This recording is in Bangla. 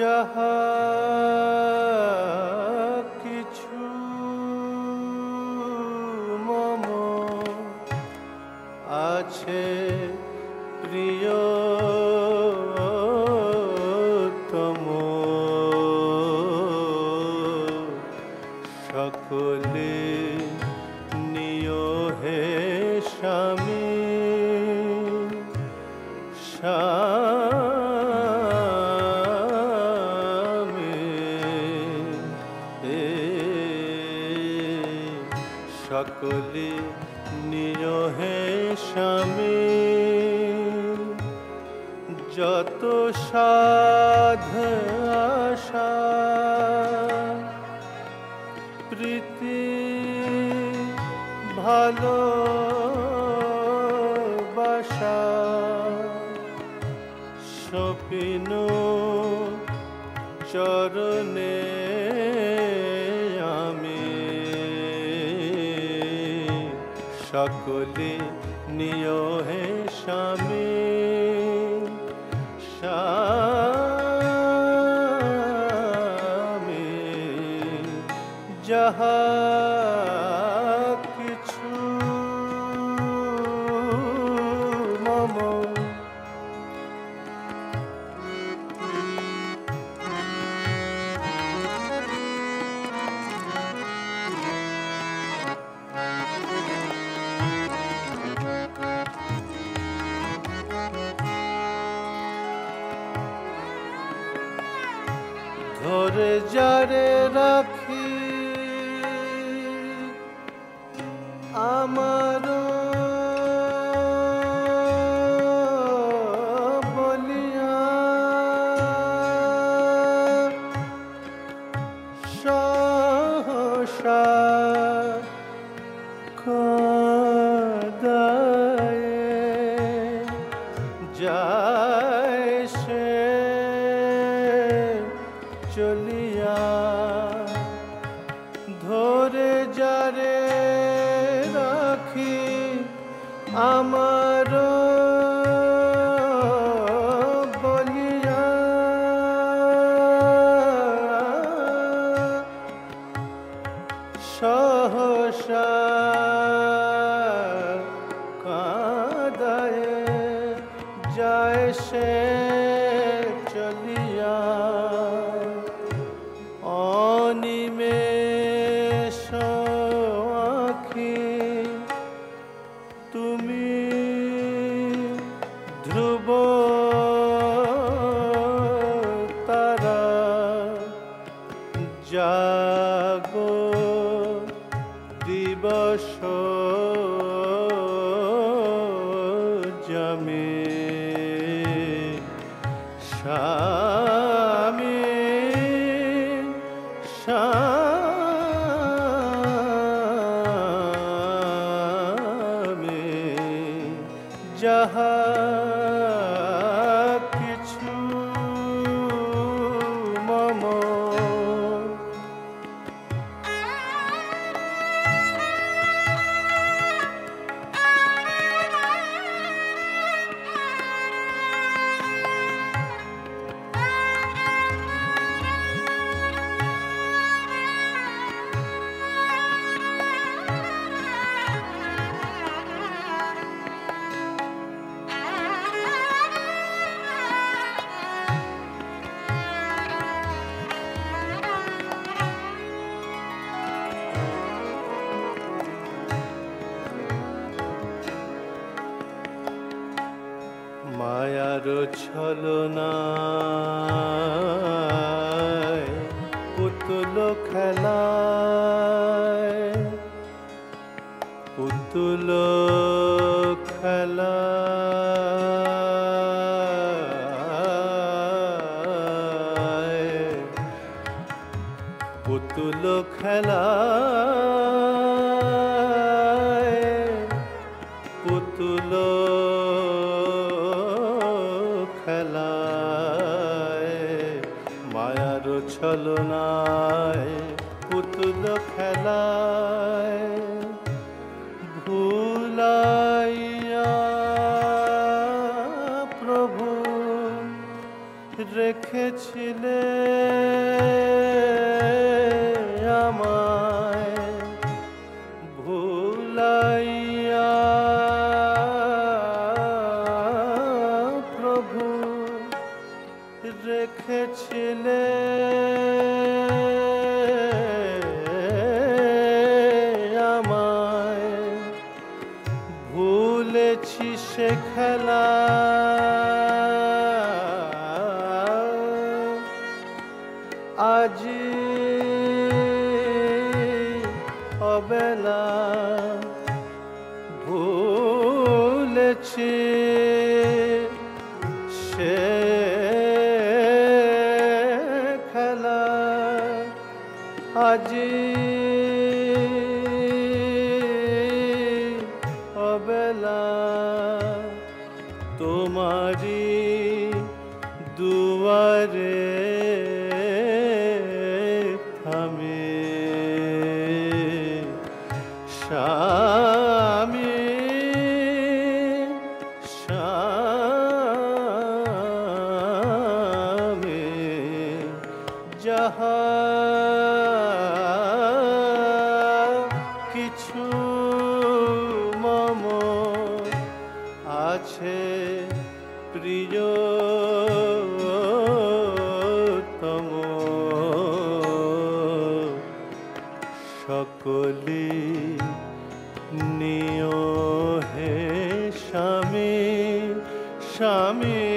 যাহা কিছু মম আছে প্রিয় তম। সকলে নিয় হে স্বামী স্বামী। সকলে নিয় হে স্বামী। যত সাধ আশা প্রীতি ভালো বাসা সপিন চরণে সকলে নিয় হে স্বামী। স্বামী যাহা যারে রাখি। আমার বলিয়া চলিয়া ধরে যারে রাখি আমার বলিয়া। সহসা কাদায় যায় সে জাগো দিবস জমে স্বামী ছলনায় পুতুল খেলায়। পুতুল খেলায়। পুতুল খেলায়। ছলনায় পুতুল খেলায় ভুলাইয়া প্রভু রেখেছিলে ভুলাইয়া প্রভু রেখেছিলে খেলা। আজি অবেলা ভুলেছি সে খেলা। আজি তোমারি দুয়ারে থামে। স্বামী স্বামী যাহা কিছু মম আছে প্রিয় তম সকলি নিয় হে স্বামী স্বামী।